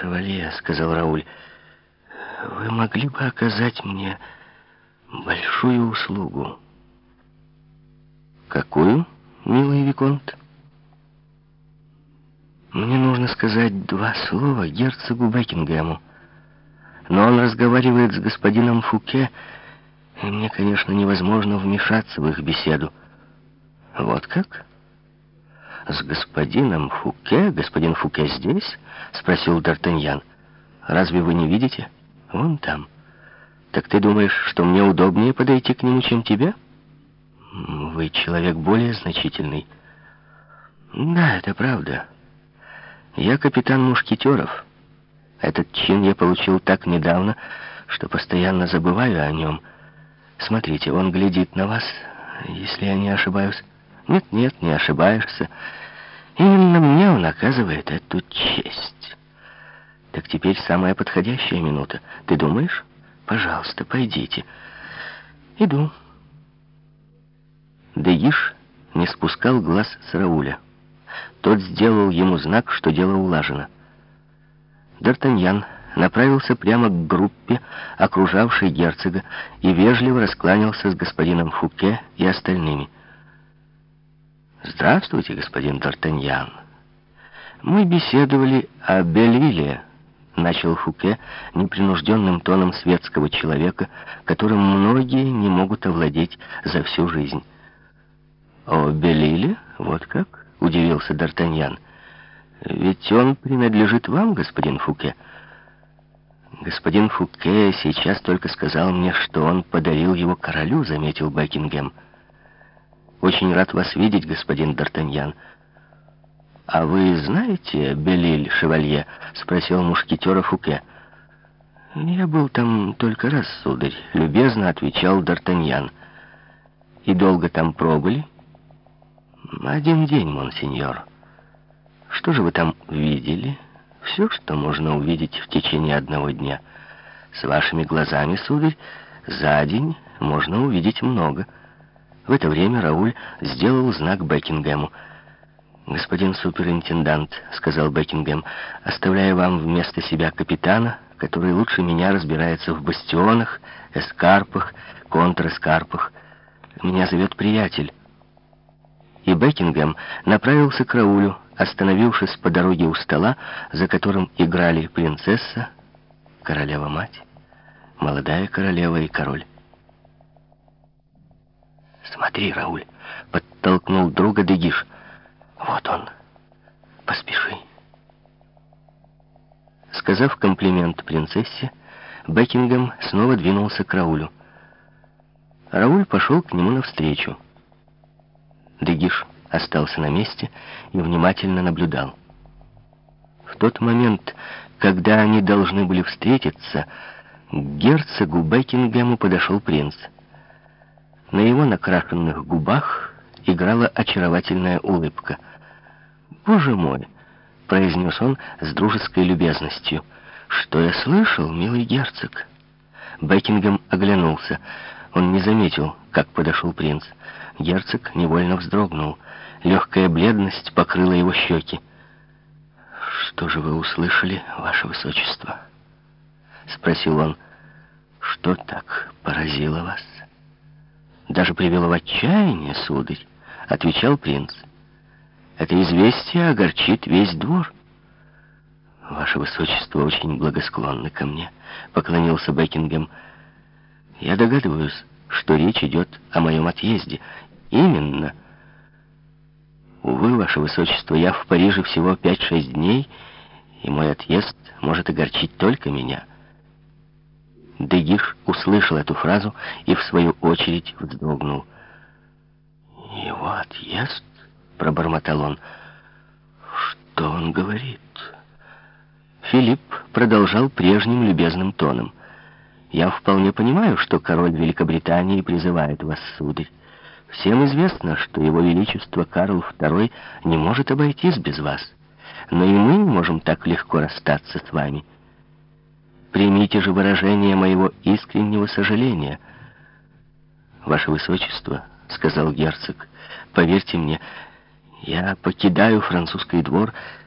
шевалье», — сказал Рауль, — «вы могли бы оказать мне большую услугу». «Какую, милый Виконт?» «Мне нужно сказать два слова герцогу Бекингему, но он разговаривает с господином Фуке, и мне, конечно, невозможно вмешаться в их беседу». «Вот как?» «С господином Фуке? Господин Фуке здесь?» — спросил Д'Артаньян. «Разве вы не видите? Вон там. Так ты думаешь, что мне удобнее подойти к нему, чем тебе?» «Вы человек более значительный». «Да, это правда. Я капитан мушкетеров. Этот чин я получил так недавно, что постоянно забываю о нем. Смотрите, он глядит на вас, если я не ошибаюсь». Нет, нет, не ошибаешься. Именно мне он оказывает эту честь. Так теперь самая подходящая минута. Ты думаешь? Пожалуйста, пойдите. Иду. Дегиш не спускал глаз с Рауля. Тот сделал ему знак, что дело улажено. Д'Артаньян направился прямо к группе, окружавшей герцога, и вежливо раскланялся с господином Фуке и остальными. «Здравствуйте, господин Д'Артаньян. Мы беседовали о Белиле», — начал Фуке непринужденным тоном светского человека, которым многие не могут овладеть за всю жизнь. «О Белиле? Вот как?» — удивился Д'Артаньян. «Ведь он принадлежит вам, господин Фуке». «Господин Фуке сейчас только сказал мне, что он подарил его королю», — заметил Бекингем. Очень рад вас видеть, господин Д'Артаньян. А вы знаете Белиль Шевалье? Спросил мушкетера Фуке. Я был там только раз, сударь, любезно отвечал Д'Артаньян. И долго там пробыли? Один день, монсеньор. Что же вы там видели? Все, что можно увидеть в течение одного дня. С вашими глазами, сударь, за день можно увидеть много. В это время Рауль сделал знак Бекингему. «Господин суперинтендант», — сказал Бекингем, — «оставляю вам вместо себя капитана, который лучше меня разбирается в бастионах, эскарпах, контрэскарпах. Меня зовет приятель». И Бекингем направился к Раулю, остановившись по дороге у стола, за которым играли принцесса, королева-мать, молодая королева и король. «Смотри, Рауль!» — подтолкнул друга Дегиш. «Вот он. Поспеши». Сказав комплимент принцессе, Бекингем снова двинулся к Раулю. Рауль пошел к нему навстречу. Дегиш остался на месте и внимательно наблюдал. В тот момент, когда они должны были встретиться, к герцогу Бекингему подошел принц. На его накрашенных губах играла очаровательная улыбка. «Боже мой!» — произнес он с дружеской любезностью. «Что я слышал, милый герцог?» Бекингем оглянулся. Он не заметил, как подошел принц. Герцог невольно вздрогнул. Легкая бледность покрыла его щеки. «Что же вы услышали, ваше высочество?» — спросил он. «Что так поразило вас?» Даже привело в отчаяние, сударь, — отвечал принц. Это известие огорчит весь двор. Ваше Высочество очень благосклонны ко мне, — поклонился Бекингем. Я догадываюсь, что речь идет о моем отъезде. Именно. Увы, Ваше Высочество, я в Париже всего пять-шесть дней, и мой отъезд может огорчить только меня. Дегиш услышал эту фразу и, в свою очередь, вздрогнул. «Его отъезд?» — пробормотал он. «Что он говорит?» Филипп продолжал прежним любезным тоном. «Я вполне понимаю, что король Великобритании призывает вас, сударь. Всем известно, что его величество Карл II не может обойтись без вас. Но и мы не можем так легко расстаться с вами». Примите же выражение моего искреннего сожаления. Ваше Высочество, — сказал герцог, — поверьте мне, я покидаю французский двор, —